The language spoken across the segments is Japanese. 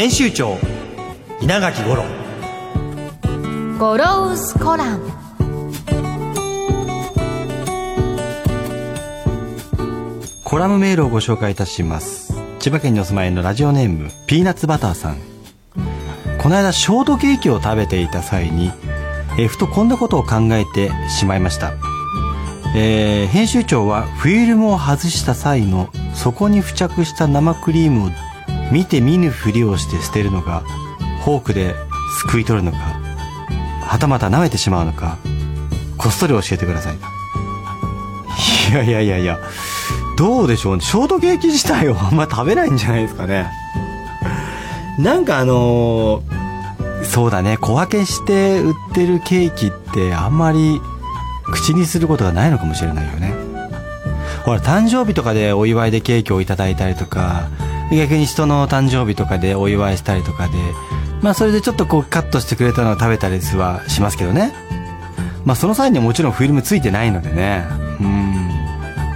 編集長稲垣五郎。ゴロウスコラムコラムメールをご紹介いたします。千葉県にお住まいのラジオネームピーナッツバターさん。この間ショートケーキを食べていた際にえーふとこんなことを考えてしまいました、えー編集長はフィルムを外した際のそこに付着した生クリームを見て見ぬふりをして捨てるのかフォークですくい取るのかはたまた舐めてしまうのかこっそり教えてくださいいやいやいやいやどうでしょうね。ショートケーキ自体を あんま食べないんじゃないですかね。なんかあのーそうだね。小分けして売ってるケーキってあんまり口にすることがないのかもしれないよね。ほら誕生日とかでお祝いでケーキをいただいたりとか逆に人の誕生日とかでお祝いしたりとかでまあそれでちょっとこうカットしてくれたのを食べたりはしますけどね。まあその際にはもちろんフィルムついてないのでね。うん。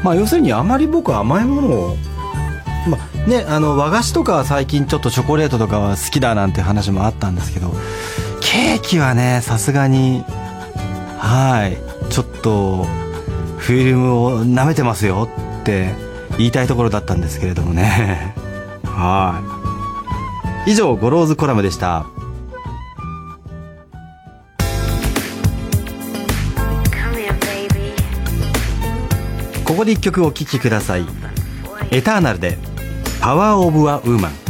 まあ要するにあまり僕は甘いものをまあねあの和菓子とかは最近ちょっとチョコレートとかは好きだなんて話もあったんですけどケーキはねさすがにはいちょっとフィルムを舐めてますよって言いたいところだったんですけれどもね。はい。以上 Goro's Column でした。ここで一曲お聴きください。 Eternal で「Power of a Woman」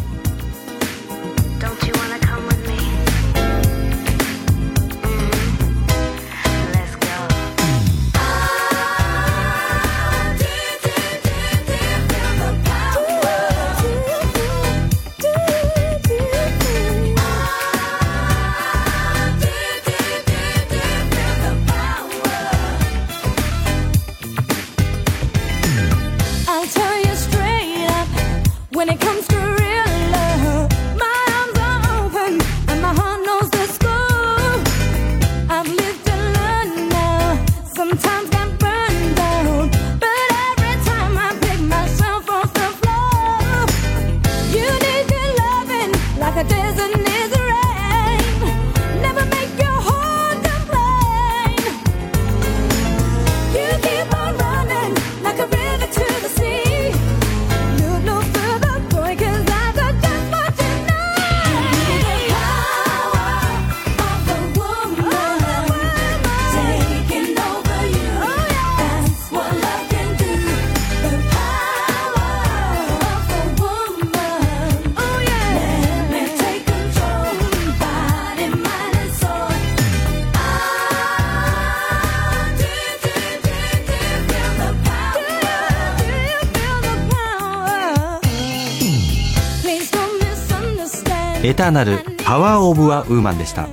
ターナル「パワー・オブ・ア・ウーマン」でした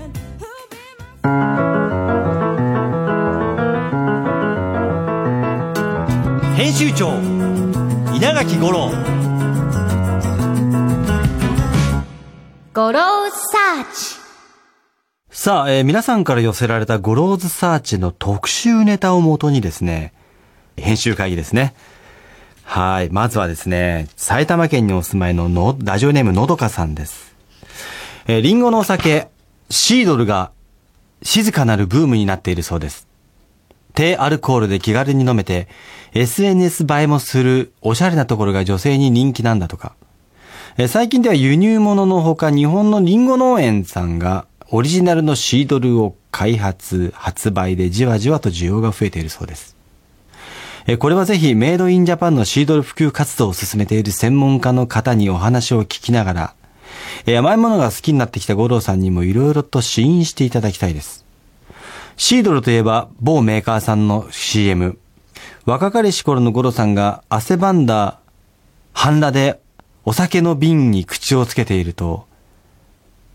編集長稲垣吾郎ゴロウサーチさあ、えー皆さんから寄せられたゴローズサーチの特集ネタをもとにですね、編集会議ですね。はい。まずはですね、埼玉県にお住まいののラジオネームのどかさんです。えーリンゴのお酒、シードルが静かなるブームになっているそうです。低アルコールで気軽に飲めて、SNS 映えもするおしゃれなところが女性に人気なんだとか。えー最近では輸入物のほか日本のリンゴ農園さんがオリジナルのシードルを開発、発売でじわじわと需要が増えているそうです。えこれはぜひメイドインジャパンのシードル普及活動を進めている専門家の方にお話を聞きながら、えー甘いものが好きになってきた五郎さんにもいろいろと試飲していただきたいです。シードルといえば某メーカーさんの CM、若かりし頃の五郎さんが汗ばんだ半裸でお酒の瓶に口をつけていると、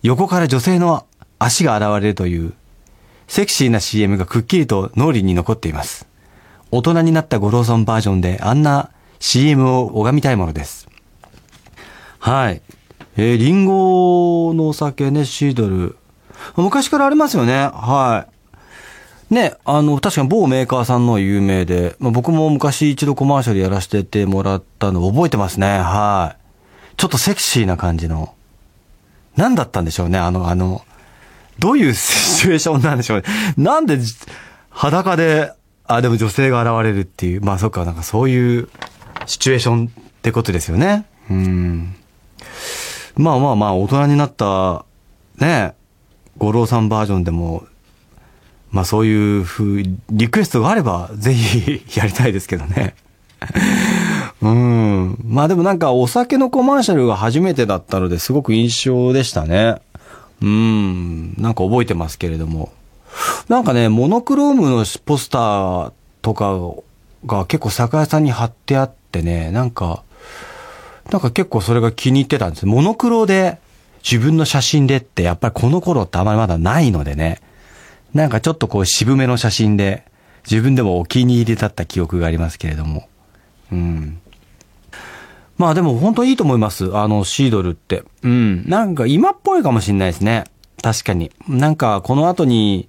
横から女性の足が現れるという、セクシーな CM がくっきりと脳裏に残っています。大人になった五郎さんバージョンであんな CM を拝みたいものです。はい。えー、リンゴのお酒ね、シードル。昔からありますよね。はい。ね、あの、確かに某メーカーさんの有名で、まあ、僕も昔一度コマーシャルやらせてもらったの覚えてますね。はい。ちょっとセクシーな感じの。何だったんでしょうね、あの、あの、どういうシチュエーションなんでしょうね。なんで、裸で、あ、でも女性が現れるっていう、まあそっか、なんかそういうシチュエーションってことですよね。うん。まあまあまあ、大人になった、ね、五郎さんバージョンでも、まあそういうふう、リクエストがあれば、ぜひやりたいですけどね。うん。まあでもなんかお酒のコマーシャルが初めてだったのですごく印象でしたね。うん。なんか覚えてますけれども。なんかね、モノクロームのポスターとかが結構酒屋さんに貼ってあってね、なんか、なんか結構それが気に入ってたんです。モノクロで自分の写真でってやっぱりこの頃ってあまりまだないのでね。なんかちょっとこう渋めの写真で自分でもお気に入りだった記憶がありますけれども。うん。まあでも本当にいいと思います。あのシードルって。うん。なんか今っぽいかもしれないですね。確かに。なんかこの後に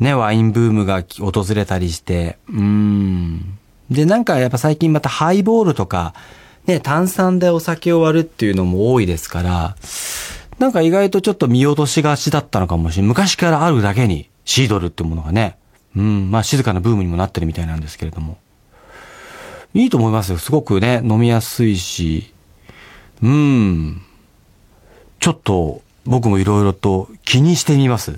ね、ワインブームが訪れたりして。うん。で、なんかやっぱ最近またハイボールとか、ね、炭酸でお酒を割るっていうのも多いですから、なんか意外とちょっと見落としがちだったのかもしれない。昔からあるだけに、シードルってものがね。うん、まあ静かなブームにもなってるみたいなんですけれども。いいと思いますよ。すごくね、飲みやすいし。うん。ちょっと、僕もいろいろと気にしてみます。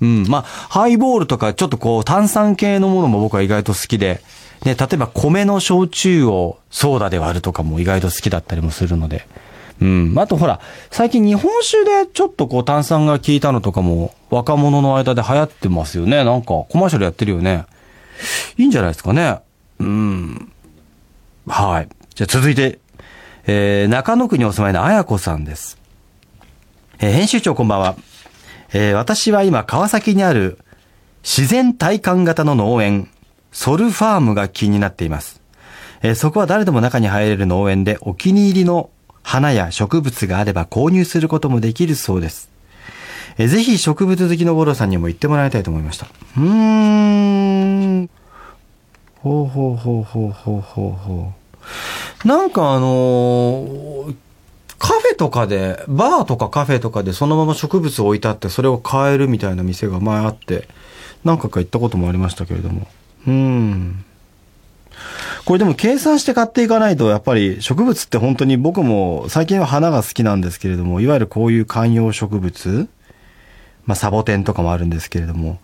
うん。まあ、ハイボールとか、ちょっとこう、炭酸系のものも僕は意外と好きで、ね、例えば米の焼酎をソーダで割るとかも意外と好きだったりもするので。うん。あとほら、最近日本酒でちょっとこう炭酸が効いたのとかも若者の間で流行ってますよね。なんかコマーシャルやってるよね。いいんじゃないですかね。うん。はい。じゃあ続いて、えー、中野区にお住まいのあやこさんです。えー編集長こんばんは。えー私は今川崎にある自然体感型の農園、ソルファームが気になっています。えーそこは誰でも中に入れる農園でお気に入りの花や植物があれば購入することもできるそうです。えーぜひ植物好きの五郎さんにも言ってもらいたいと思いました。うーん。ほうほうほうほうほうほうほう。なんかあのーカフェとかで、バーとかカフェとかでそのまま植物を置いてあってそれを買えるみたいな店が前あって、何回か行ったこともありましたけれども。うん。これでも計算して買っていかないと、やっぱり植物って本当に僕も最近は花が好きなんですけれども、いわゆるこういう観葉植物まあサボテンとかもあるんですけれども、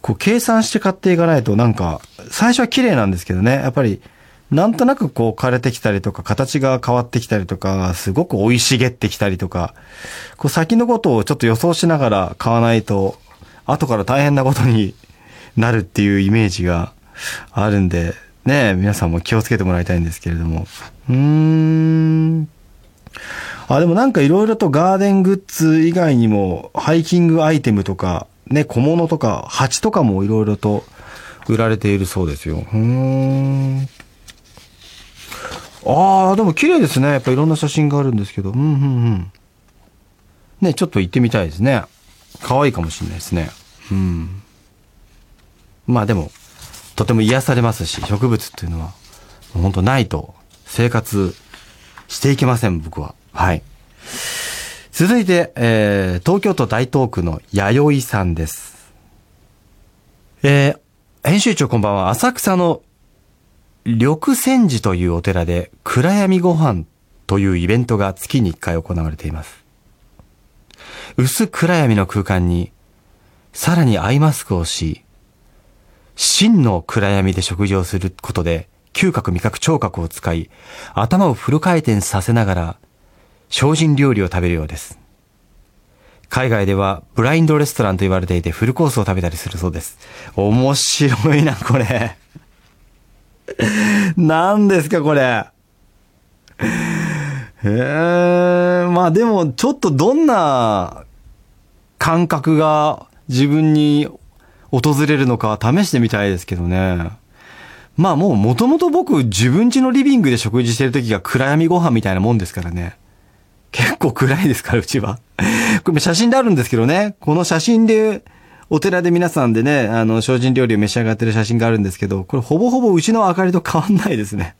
こう計算して買っていかないとなんか、最初は綺麗なんですけどね、やっぱりなんとなくこう枯れてきたりとか、形が変わってきたりとか、すごく生い茂ってきたりとか、こう先のことをちょっと予想しながら買わないと、後から大変なことになるっていうイメージがあるんで、ね皆さんも気をつけてもらいたいんですけれども。うーん。あ、でもなんかいろいろとガーデングッズ以外にも、ハイキングアイテムとか、ね、小物とか、鉢とかもいろいろと売られているそうですよ。うーん。ああ、でも綺麗ですね。やっぱいろんな写真があるんですけど。うん、うん、うん。ね、ちょっと行ってみたいですね。可愛いかもしれないですね。うん。まあでも、とても癒されますし、植物っていうのは、本当ないと生活していけません、僕は。はい。続いて、えー、東京都大東区の弥生さんです。えー、編集長こんばんは。浅草の緑泉寺というお寺で暗闇ご飯というイベントが月に1回行われています。薄暗闇の空間にさらにアイマスクをし、真の暗闇で食事をすることで嗅覚味覚聴覚を使い、頭をフル回転させながら精進料理を食べるようです。海外ではブラインドレストランと言われていてフルコースを食べたりするそうです。面白いな、これ。何ですか、これ。へえ、まあでも、ちょっとどんな感覚が自分に訪れるのか試してみたいですけどね。まあもう元々僕自分家のリビングで食事してる時が暗闇ご飯みたいなもんですからね。結構暗いですから、うちは。これ写真であるんですけどね。この写真で、お寺で皆さんでね、あの、精進料理を召し上がってる写真があるんですけど、これほぼほぼうちの明かりと変わんないですね。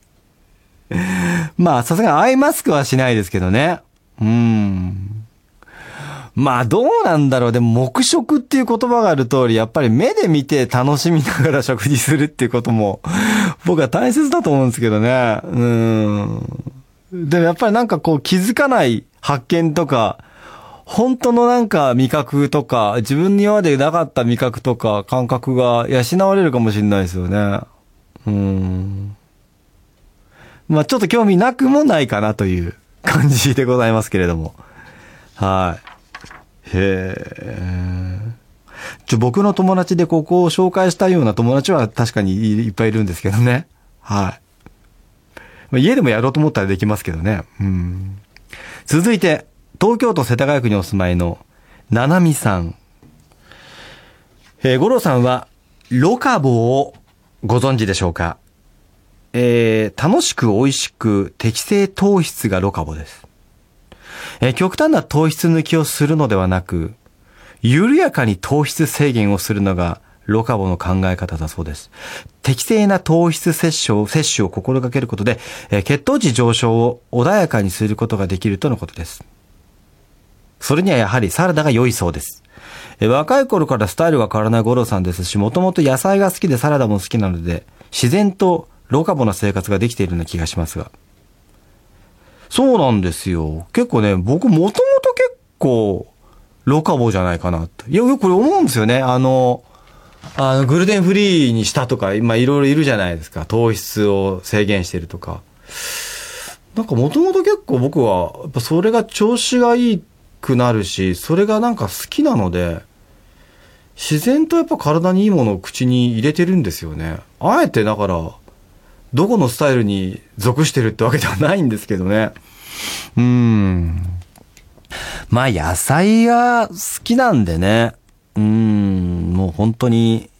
まあ、さすがにアイマスクはしないですけどね。うーん。まあ、どうなんだろう。でも、黙食っていう言葉がある通り、やっぱり目で見て楽しみながら食事するっていうことも、僕は大切だと思うんですけどね。うん。でもやっぱりなんかこう気づかない発見とか、本当のなんか味覚とか、自分に今までなかった味覚とか感覚が養われるかもしれないですよね。うん。まあちょっと興味なくもないかなという感じでございますけれども。はい。へえ。ちょ、僕の友達でここを紹介したような友達は確かにいっぱいいるんですけどね。はい。家でもやろうと思ったらできますけどね。うん。続いて、東京都世田谷区にお住まいの、ななみさん。えー、五郎さんは、ロカボをご存知でしょうか？えー、楽しく美味しく適正糖質がロカボです。えー極端な糖質抜きをするのではなく、緩やかに糖質制限をするのがロカボの考え方だそうです。適正な糖質摂取を摂取を心がけることで、えー血糖値上昇を穏やかにすることができるとのことです。それにはやはりサラダが良いそうです。えー若い頃からスタイルが変わらない五郎さんですし、もともと野菜が好きでサラダも好きなので、自然とロカボな生活ができているような気がしますが。そうなんですよ。結構ね、僕もともと結構、ロカボじゃないかなって。いや、よくこれ思うんですよね。あの、あの、グルテンフリーにしたとか、今いろいろいるじゃないですか。糖質を制限してるとか。なんかもともと結構僕は、やっぱそれが調子がいいくなるし、それがなんか好きなので、自然とやっぱ体にいいものを口に入れてるんですよね。あえてだから、どこのスタイルに属してるってわけではないんですけどね。うん。まあ野菜が好きなんでね。うん、もう本当に、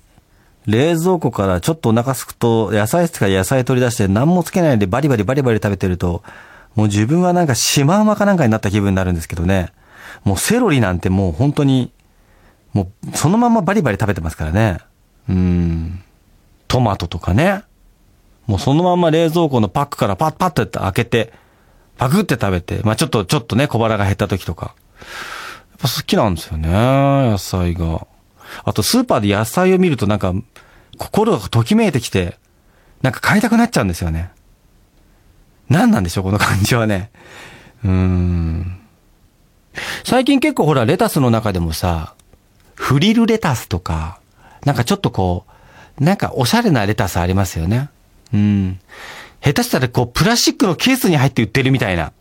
冷蔵庫からちょっとお腹すくと、野菜室から野菜取り出して何もつけないでバリバリバリバリ食べてると、もう自分はなんかシマウマかなんかになった気分になるんですけどね。もうセロリなんてもう本当に、もうそのままバリバリ食べてますからね。うん。トマトとかね。もうそのまま冷蔵庫のパックからパッパッと開けて、パクって食べて、まあちょっと、ちょっとね、小腹が減った時とか。やっぱ好きなんですよね、野菜が。あとスーパーで野菜を見るとなんか、心がときめいてきて、なんか買いたくなっちゃうんですよね。何なんでしょう、この感じはね。うーん。最近結構ほら、レタスの中でもさ、フリルレタスとか、なんかちょっとこう、なんかおしゃれなレタスありますよね。うん。下手したらこう、プラスチックのケースに入って売ってるみたいな。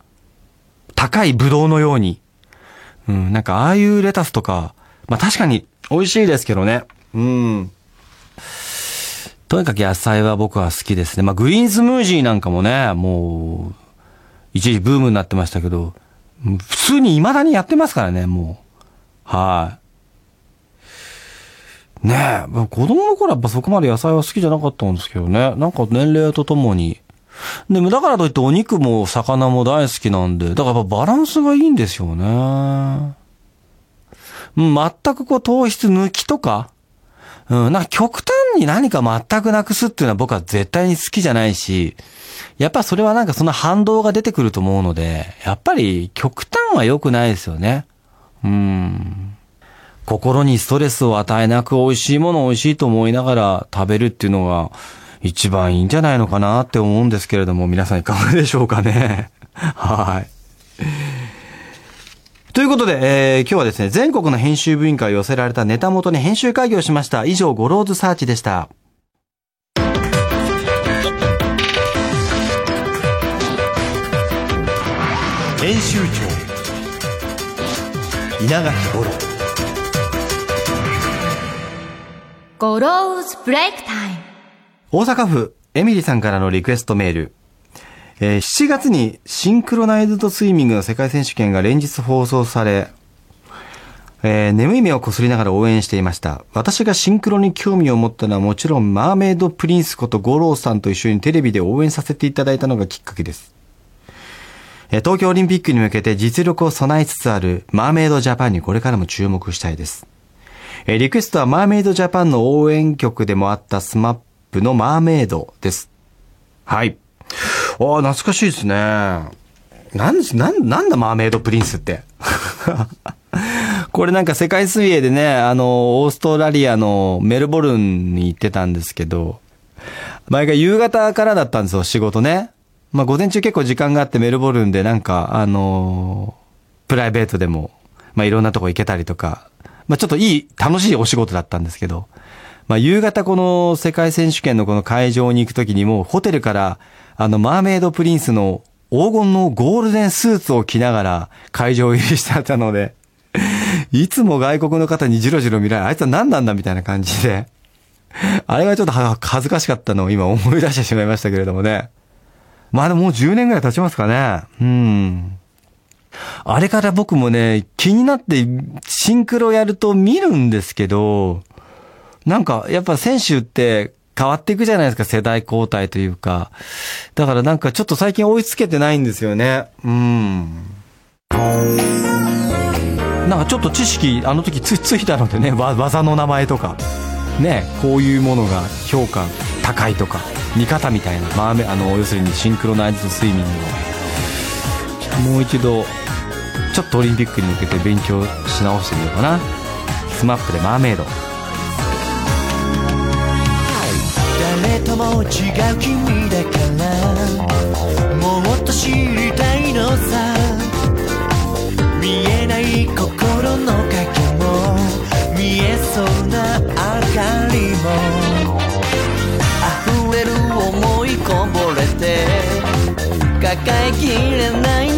高いブドウのように。うん、なんかああいうレタスとか、まあ確かに美味しいですけどね。うん。とにかく野菜は僕は好きですね。まあグリーンスムージーなんかもね、もう、一時ブームになってましたけど、普通に未だにやってますからね、もう。はい。ねえ、子供の頃やっぱそこまで野菜は好きじゃなかったんですけどね。なんか年齢とともに。でもだからといってお肉も魚も大好きなんで、だからやっぱバランスがいいんですよね。うん、全くこう糖質抜きとか、うん、なんか極端に何か全くなくすっていうのは僕は絶対に好きじゃないし、やっぱそれはなんかその反動が出てくると思うので、やっぱり極端は良くないですよね。うん。心にストレスを与えなく美味しいものを美味しいと思いながら食べるっていうのが一番いいんじゃないのかなって思うんですけれども、皆さんいかがでしょうかね？はい。ということで、えー今日はですね、全国の編集部員から寄せられたネタ元に編集会議をしました。以上、 Goro's Search でした。編集長稲垣五郎 Goro's Break Time大阪府エミリさんからのリクエストメール。えー7月にシンクロナイズドスイミングの世界選手権が連日放送され、えー眠い目をこすりながら応援していました。私がシンクロに興味を持ったのはもちろんマーメイドプリンスこと五郎さんと一緒にテレビで応援させていただいたのがきっかけです。えー東京オリンピックに向けて実力を備えつつあるマーメイドジャパンにこれからも注目したいです。えーリクエストはマーメイドジャパンの応援曲でもあったスマップのマーメイドです。はい。ああ、懐かしいですね。なんです、なん、なんだマーメイドプリンスって。これなんか世界水泳でね、あの、オーストラリアのメルボルンに行ってたんですけど、毎回夕方からだったんですよ、仕事ね。まあ午前中結構時間があってメルボルンでなんか、あのプライベートでも、まあいろんなとこ行けたりとか、まあちょっといい、楽しいお仕事だったんですけど、まあ夕方この世界選手権のこの会場に行くときにもホテルから、あのマーメイドプリンスの黄金のゴールデンスーツを着ながら会場入りしてあったので、いつも外国の方にじろじろ見られ、あいつは何なんだみたいな感じで、あれがちょっと恥ずかしかったのを今思い出してしまいましたけれどもね。まあでももう10年ぐらい経ちますかね。うん。あれから僕もね、気になってシンクロやると見るんですけど、なんかやっぱ選手って変わっていくじゃないですか、世代交代というか。だからなんかちょっと最近追いつけてないんですよね。うん。なんかちょっと知識、あの時つついたのでね、技の名前とか、ね、こういうものが評価高いとか、見方みたいな、まああめ、あの、要するにシンクロナイズドスイミングを、もう一度、ちょっとオリンピックに向けて勉強し直してみようかな。スマップでマーメイド。誰とも違う君だから。もっと知りたいのさ。見えない心の影も。見えそうな明かりも。溢れる思いこぼれて。抱えきれない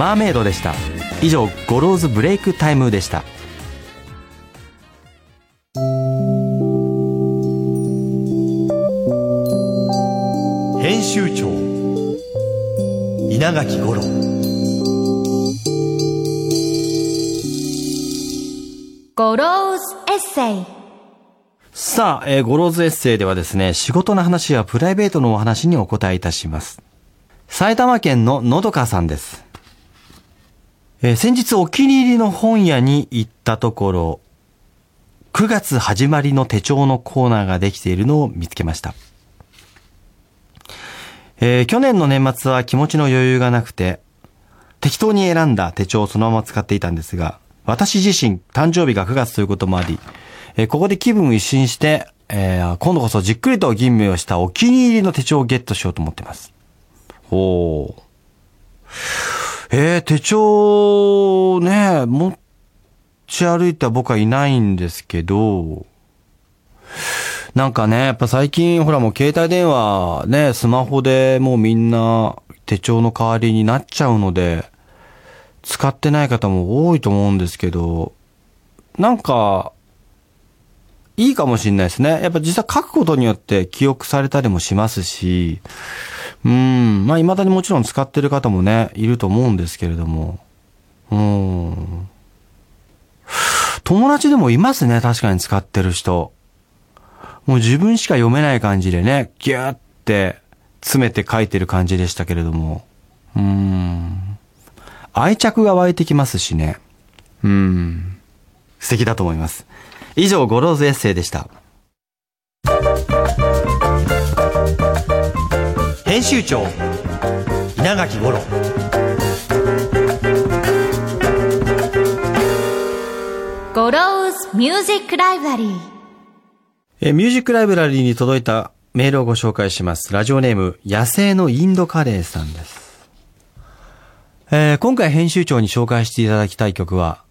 マーメイドでした以上 Goro's Break Time でした編集長稲垣吾郎 Goro's Essayさあ、えー、 Goro's Essay ではですね、仕事の話やプライベートのお話にお答えいたします。埼玉県ののどかさんです。えー先日お気に入りの本屋に行ったところ、9月始まりの手帳のコーナーができているのを見つけました。えー去年の年末は気持ちの余裕がなくて、適当に選んだ手帳をそのまま使っていたんですが、私自身誕生日が9月ということもあり、えーここで気分を一新して、えー今度こそじっくりと吟味をしたお気に入りの手帳をゲットしようと思ってます。ほう。えー、手帳ね、持ち歩いた僕はいないんですけど、なんかね、やっぱ最近ほらもう携帯電話ね、スマホでもうみんな手帳の代わりになっちゃうので、使ってない方も多いと思うんですけど、なんか、いいかもしれないですね。やっぱ実際書くことによって記憶されたりもしますし、うん、まあ未だにもちろん使ってる方もね、いると思うんですけれども、うん。友達でもいますね、確かに使ってる人。もう自分しか読めない感じでね、ギューって詰めて書いてる感じでしたけれども。うん。愛着が湧いてきますしね。うん。素敵だと思います。以上、 Goro's Essay でした。編集長稲垣吾郎 Goro's Music Libraryえーミュージックライブラリーに届いたメールをご紹介します。ラジオネーム、野生のインドカレーさんです。えー今回編集長に紹介していただきたい曲は、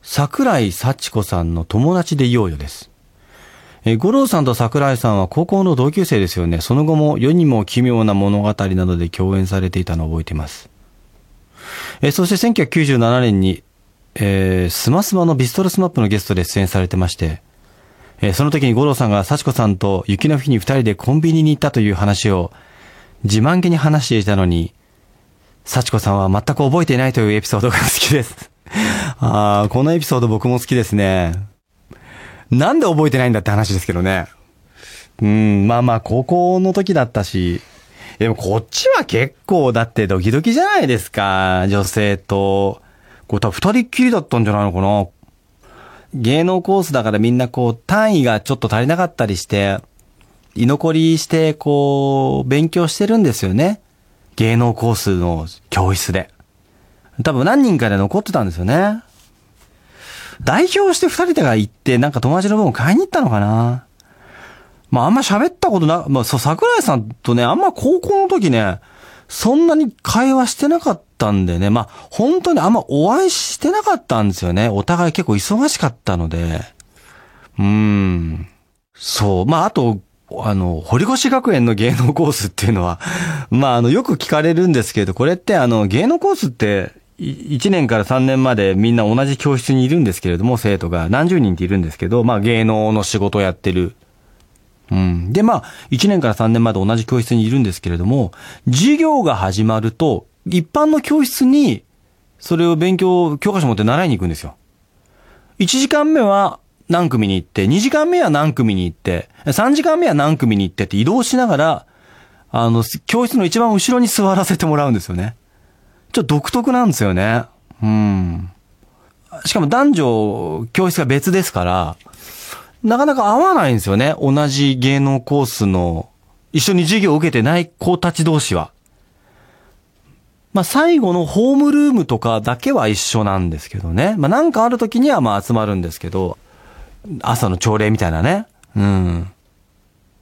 桜井幸子さんの友達でいようよです。え吾郎さんと桜井さんは高校の同級生ですよね。その後も世にも奇妙な物語などで共演されていたのを覚えています。えそして1997年に、えースマスマのビストロスマップのゲストで出演されてまして、えその時に吾郎さんが幸子さんと雪の日に二人でコンビニに行ったという話を自慢げに話していたのに、幸子さんは全く覚えていないというエピソードが好きです。あーこのエピソード僕も好きですね。なんで覚えてないんだって話ですけどね。うん、まあまあ高校の時だったし、でもこっちは結構だってドキドキじゃないですか。女性と。これ多分二人っきりだったんじゃないのかな。芸能コースだからみんなこう単位がちょっと足りなかったりして、居残りしてこう勉強してるんですよね。芸能コースの教室で。多分何人かで残ってたんですよね。代表して二人でが行ってなんか友達の分を買いに行ったのかな。まああんま喋ったことな、まあそう、桜井さんとね、あんま高校の時ね、そんなに会話してなかったんでね、まあ本当にあんまお会いしてなかったんですよね。お互い結構忙しかったので。うーん。そう。まああと、あの、堀越学園の芸能コースっていうのは、まああの、よく聞かれるんですけど、これってあの、芸能コースって、1年から3年までみんな同じ教室にいるんですけれども、生徒が何十人っているんですけど、まあ芸能の仕事をやってるうん。で、まあ、1年から3年まで同じ教室にいるんですけれども、授業が始まると、一般の教室に、それを勉強、教科書持って習いに行くんですよ。1時間目は何組に行って、2時間目は何組に行って、3時間目は何組に行ってって移動しながら、あの、教室の一番後ろに座らせてもらうんですよね。ちょっと独特なんですよね。うん。しかも男女、教室が別ですから、なかなか合わないんですよね。同じ芸能コースの、一緒に授業を受けてない子たち同士は。まあ、最後のホームルームとかだけは一緒なんですけどね。まあ、なんかある時にはまあ集まるんですけど、朝の朝礼みたいなね。うん。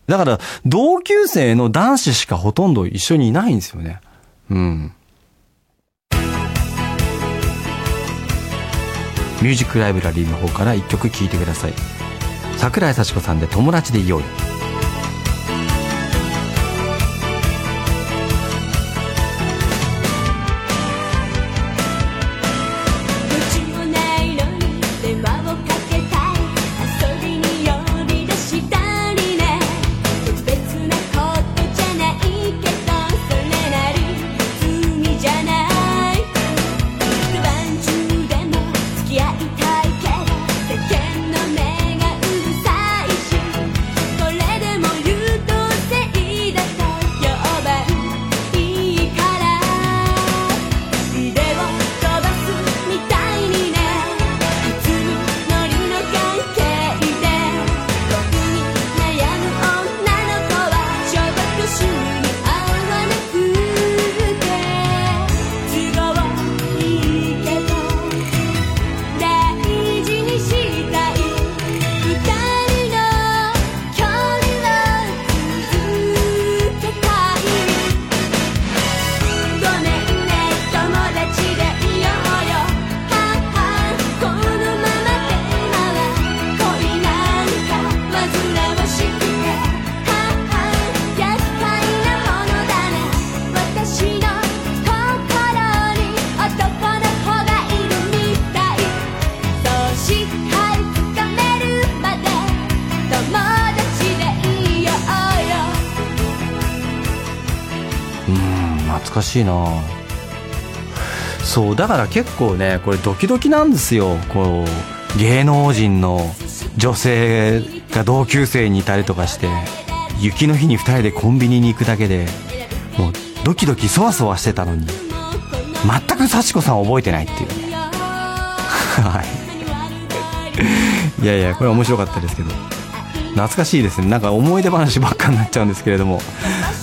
だから、同級生の男子しかほとんど一緒にいないんですよね。うん。ミュージックライブラリーの方から1曲聴いてください。桜井幸子さんで友達でいようよ。懐かしいな。そうだから結構ねこれドキドキなんですよ。こう芸能人の女性が同級生にいたりとかして雪の日に2人でコンビニに行くだけでもうドキドキそわそわしてたのに全く幸子さん覚えてないっていうね。はい。いやいやこれ面白かったですけど。懐かしいですね。なんか思い出話ばっかになっちゃうんですけれども。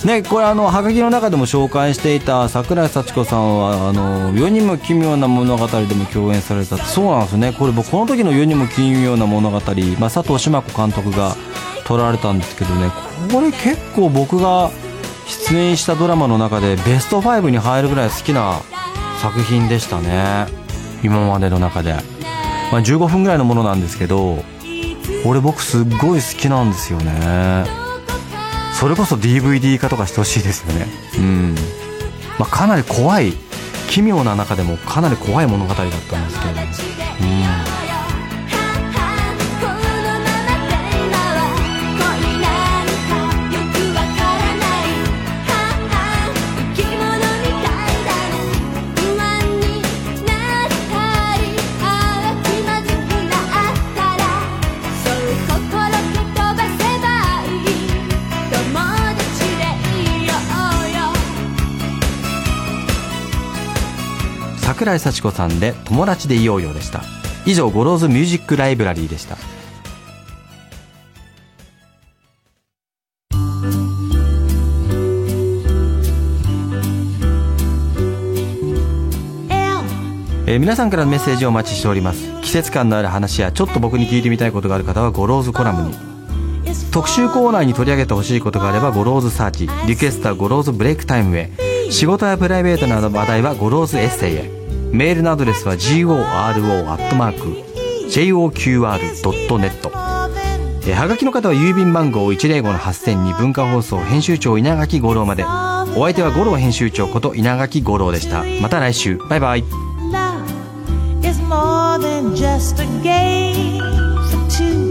ねこれあのはがきの中でも紹介していた桜井幸子さんはあの世にも奇妙な物語でも共演されたそうなんですね。これ僕この時の世にも奇妙な物語、まあ、佐藤志麻子監督が撮られたんですけどね。これ結構僕が出演したドラマの中でベスト5に入るぐらい好きな作品でしたね。今までの中で、まあ、15分ぐらいのものなんですけどこれ僕すっごい好きなんですよね。それこそ DVD 化とかしてほしいですよね。うん、まあ、かなり怖い奇妙な中でもかなり怖い物語だったんですけれども。うん桜井幸子さんで「友達でいようよ」でした。以上 Goro's Music Library でした。えー皆さんからのメッセージをお待ちしております。季節感のある話やちょっと僕に聞いてみたいことがある方は Goro's Column に。特集コーナーに取り上げてほしいことがあれば Goro's Search。リクエストは Goro's Break Time へ。仕事やプライベートなどの話題は Goro's Essay へメールのアドレスは goro.joqr.net えはがきの方は郵便番号105-8000に文化放送編集長稲垣吾郎まで。お相手は吾郎編集長こと稲垣吾郎でした。また来週。バイバイ。More than just a game. for. Two